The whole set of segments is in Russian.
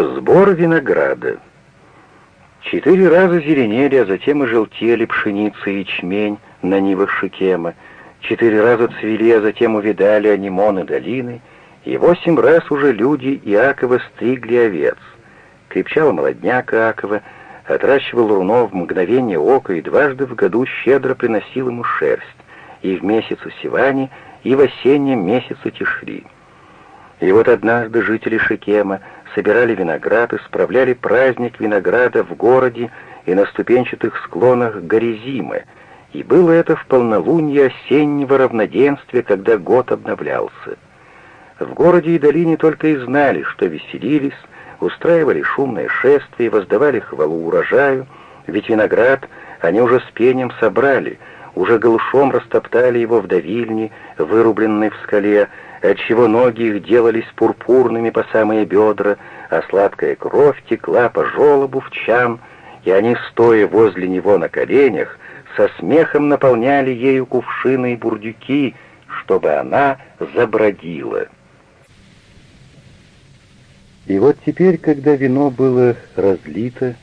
Сбор винограда. Четыре раза зеленели, а затем и желтели пшеница и ячмень на нивах Шикема. Четыре раза цвели, а затем увидали анимоны долины. И восемь раз уже люди Иакова стригли овец. Крепчал молодняк Иакова, отращивал руно в мгновение ока и дважды в году щедро приносил ему шерсть, и в месяцу Сивани, и в осеннем месяцу Тишри. И вот однажды жители Шикема собирали виноград и справляли праздник винограда в городе и на ступенчатых склонах Горизимы, и было это в полнолуние осеннего равноденствия, когда год обновлялся. В городе и долине только и знали, что веселились, устраивали шумное шествие, воздавали хвалу урожаю, ведь виноград они уже с пением собрали, уже голышом растоптали его в давильне, вырубленной в скале, отчего ноги их делались пурпурными по самые бедра, а сладкая кровь текла по желобу в чан, и они, стоя возле него на коленях, со смехом наполняли ею кувшины и бурдюки, чтобы она забродила. И вот теперь, когда вино было разлито,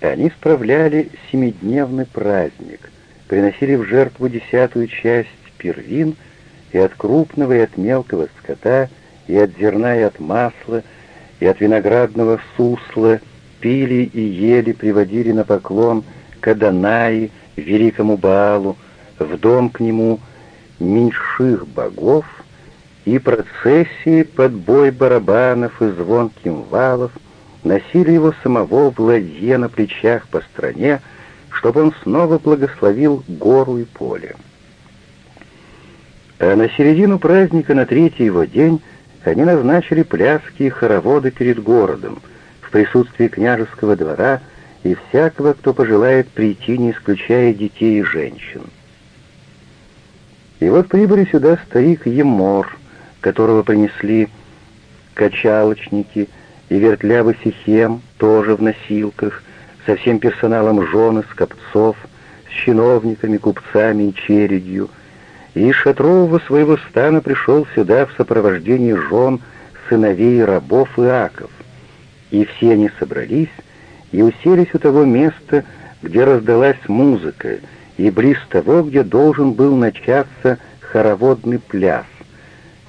они справляли семидневный праздник, приносили в жертву десятую часть первин — и от крупного, и от мелкого скота, и от зерна, и от масла, и от виноградного сусла, пили и ели, приводили на поклон к Адонаи, великому Баалу, в дом к нему меньших богов, и процессии под бой барабанов и звон кимвалов носили его самого в ладье на плечах по стране, чтобы он снова благословил гору и поле. А на середину праздника, на третий его день, они назначили пляски и хороводы перед городом, в присутствии княжеского двора и всякого, кто пожелает прийти, не исключая детей и женщин. И вот прибыли сюда старик Емор, которого принесли качалочники, и вертлявый Сихем, тоже в носилках, со всем персоналом жены, скопцов, с чиновниками, купцами и чередью — и из шатрового своего стана пришел сюда в сопровождении жен, сыновей, рабов и аков. И все они собрались и уселись у того места, где раздалась музыка, и близ того, где должен был начаться хороводный пляс,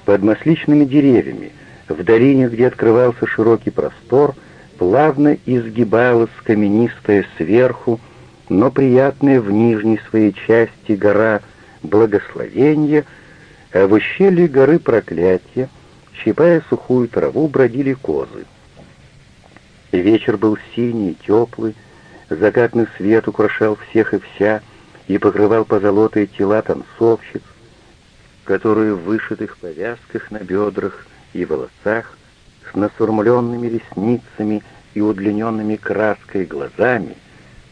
под масличными деревьями, в долине, где открывался широкий простор, плавно изгибалась каменистая сверху, но приятная в нижней своей части гора — благословения, а в ущелье горы проклятия, щипая сухую траву, бродили козы. Вечер был синий, теплый, закатный свет украшал всех и вся и покрывал позолотые тела танцовщиц, которые в вышитых повязках на бедрах и волосах, с насурмленными ресницами и удлиненными краской глазами,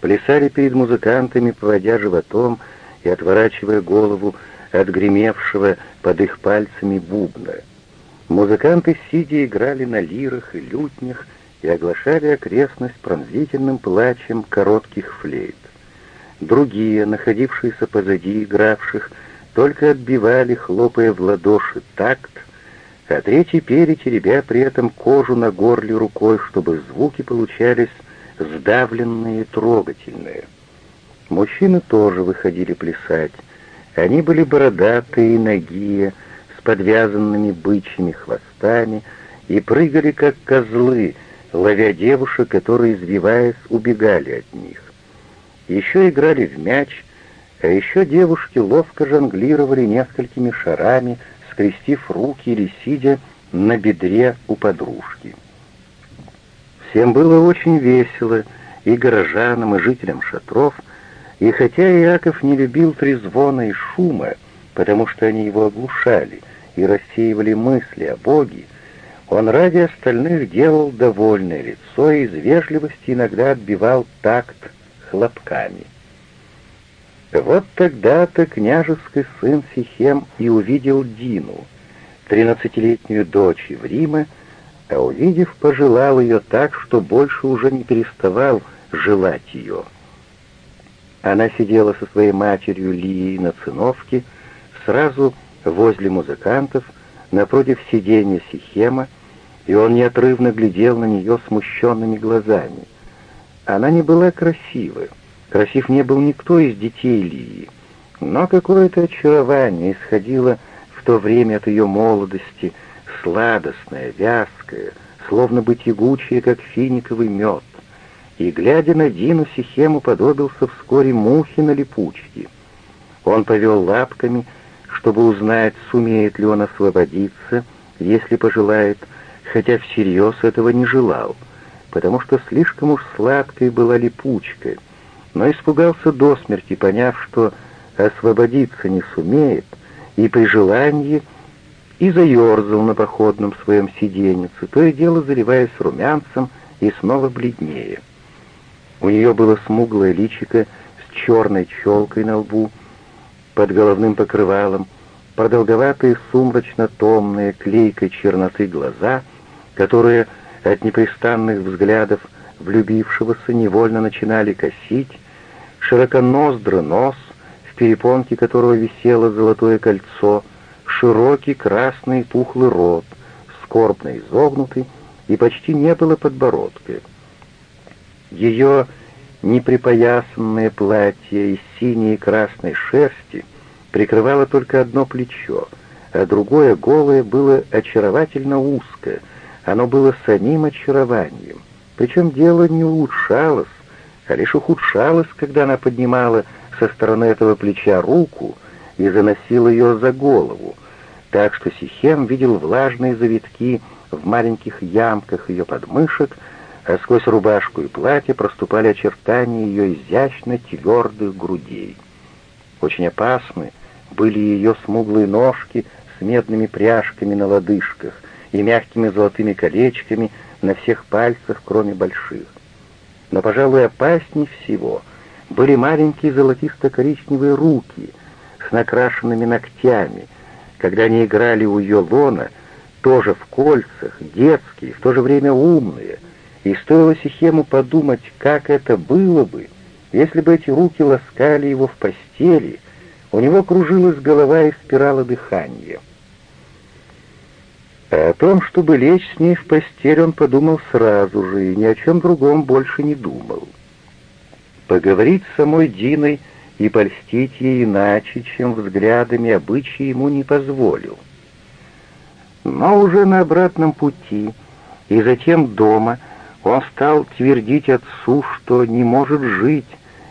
плясали перед музыкантами, поводя животом, и отворачивая голову от гремевшего под их пальцами бубна. Музыканты, сидя, играли на лирах и лютнях и оглашали окрестность пронзительным плачем коротких флейт. Другие, находившиеся позади игравших, только отбивали, хлопая в ладоши такт, а третьи пели, при этом кожу на горле рукой, чтобы звуки получались сдавленные и трогательные. Мужчины тоже выходили плясать. Они были бородатые нагие, с подвязанными бычьими хвостами, и прыгали, как козлы, ловя девушек, которые, извиваясь, убегали от них. Еще играли в мяч, а еще девушки ловко жонглировали несколькими шарами, скрестив руки или сидя на бедре у подружки. Всем было очень весело, и горожанам, и жителям шатров — и хотя Иаков не любил трезвона и шума, потому что они его оглушали и рассеивали мысли о Боге, он ради остальных делал довольное лицо и из вежливости иногда отбивал такт хлопками. Вот тогда-то княжеский сын Сихем и увидел Дину, тринадцатилетнюю дочь Еврима, а увидев, пожелал ее так, что больше уже не переставал желать ее. Она сидела со своей матерью Лией на циновке, сразу возле музыкантов, напротив сиденья Сихема, и он неотрывно глядел на нее смущенными глазами. Она не была красива, красив не был никто из детей Лии, но какое-то очарование исходило в то время от ее молодости, сладостное, вязкое, словно бы тягучее, как финиковый мед. И, глядя на Дину, Сихему подобился вскоре мухи на липучке. Он повел лапками, чтобы узнать, сумеет ли он освободиться, если пожелает, хотя всерьез этого не желал, потому что слишком уж сладкой была липучка, но испугался до смерти, поняв, что освободиться не сумеет, и при желании и заерзал на походном своем сиденьице, то и дело заливаясь румянцем и снова бледнее. У нее было смуглое личико с черной челкой на лбу, под головным покрывалом, продолговатые сумрачно-томные клейкой черноты глаза, которые от непрестанных взглядов влюбившегося невольно начинали косить, широконоздрый нос, в перепонке которого висело золотое кольцо, широкий красный пухлый рот, скорбно изогнутый, и почти не было подбородка. Ее неприпоясанное платье из синей и красной шерсти прикрывало только одно плечо, а другое голое было очаровательно узкое, оно было самим очарованием. Причем дело не улучшалось, а лишь ухудшалось, когда она поднимала со стороны этого плеча руку и заносила ее за голову, так что Сихем видел влажные завитки в маленьких ямках ее подмышек, а сквозь рубашку и платье проступали очертания ее изящно твердых грудей. Очень опасны были ее смуглые ножки с медными пряжками на лодыжках и мягкими золотыми колечками на всех пальцах, кроме больших. Но, пожалуй, опаснее всего были маленькие золотисто-коричневые руки с накрашенными ногтями, когда они играли у ее лона, тоже в кольцах, детские, в то же время умные — и стоило Сихему подумать, как это было бы, если бы эти руки ласкали его в постели, у него кружилась голова и спирала дыхания. А о том, чтобы лечь с ней в постель, он подумал сразу же и ни о чем другом больше не думал. Поговорить с самой Диной и польстить ей иначе, чем взглядами обычаи ему не позволил. Но уже на обратном пути и затем дома — он стал твердить отцу, что не может жить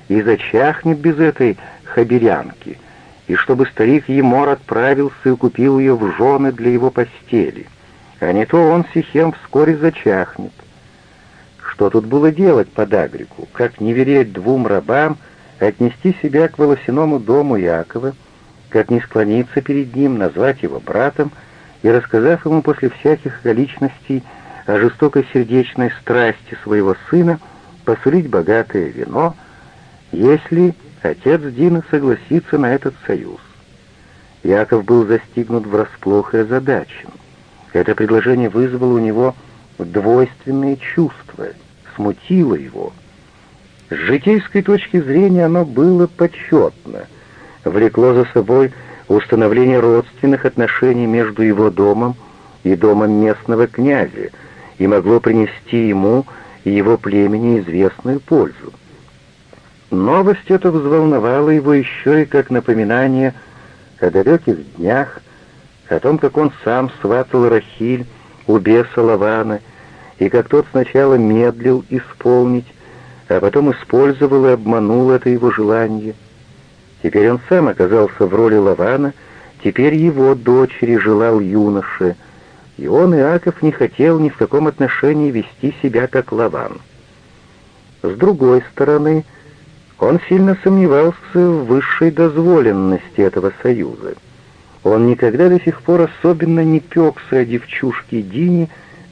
и зачахнет без этой хаберянки, и чтобы старик Емор отправился и купил ее в жены для его постели, а не то он, Сихем, вскоре зачахнет. Что тут было делать под Агрику? Как не верить двум рабам, отнести себя к волосяному дому Якова, как не склониться перед ним, назвать его братом и, рассказав ему после всяких околичностей, о жестокой сердечной страсти своего сына посулить богатое вино, если отец Дина согласится на этот союз. Яков был застигнут врасплох и озадачен. Это предложение вызвало у него двойственные чувства, смутило его. С житейской точки зрения оно было почетно, влекло за собой установление родственных отношений между его домом и домом местного князя, и могло принести ему и его племени известную пользу. Новость эта взволновала его еще и как напоминание о далеких днях, о том, как он сам сватал Рахиль у беса Лавана, и как тот сначала медлил исполнить, а потом использовал и обманул это его желание. Теперь он сам оказался в роли Лавана, теперь его дочери желал юноше — и он, Иаков, не хотел ни в каком отношении вести себя как Лаван. С другой стороны, он сильно сомневался в высшей дозволенности этого союза. Он никогда до сих пор особенно не пекся о девчушке Дине,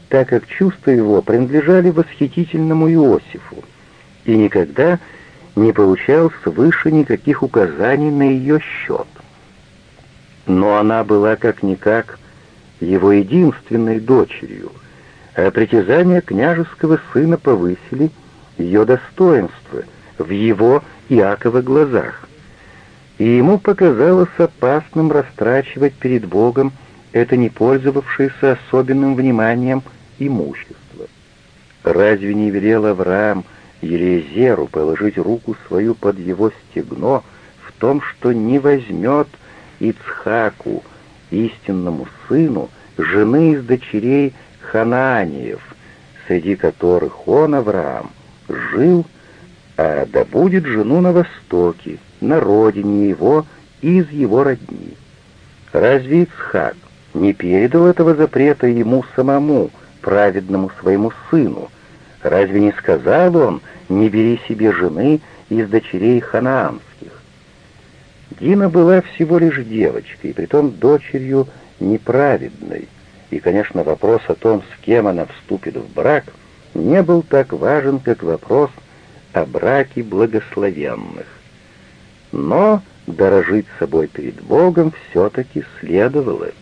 так как чувства его принадлежали восхитительному Иосифу, и никогда не получал свыше никаких указаний на ее счет. Но она была как-никак его единственной дочерью, а притязания княжеского сына повысили ее достоинство в его Иакова глазах. И ему показалось опасным растрачивать перед Богом это не пользовавшееся особенным вниманием имущество. Разве не велел Авраам Елизеру положить руку свою под его стегно в том, что не возьмет Ицхаку, истинному сыну, жены из дочерей Хананиев, среди которых он, Авраам, жил, а добудет жену на востоке, на родине его, из его родни. Разве Ицхак не передал этого запрета ему самому, праведному своему сыну? Разве не сказал он, не бери себе жены из дочерей ханаанских? Дина была всего лишь девочкой, притом дочерью неправедной, и, конечно, вопрос о том, с кем она вступит в брак, не был так важен, как вопрос о браке благословенных. Но дорожить собой перед Богом все-таки следовало —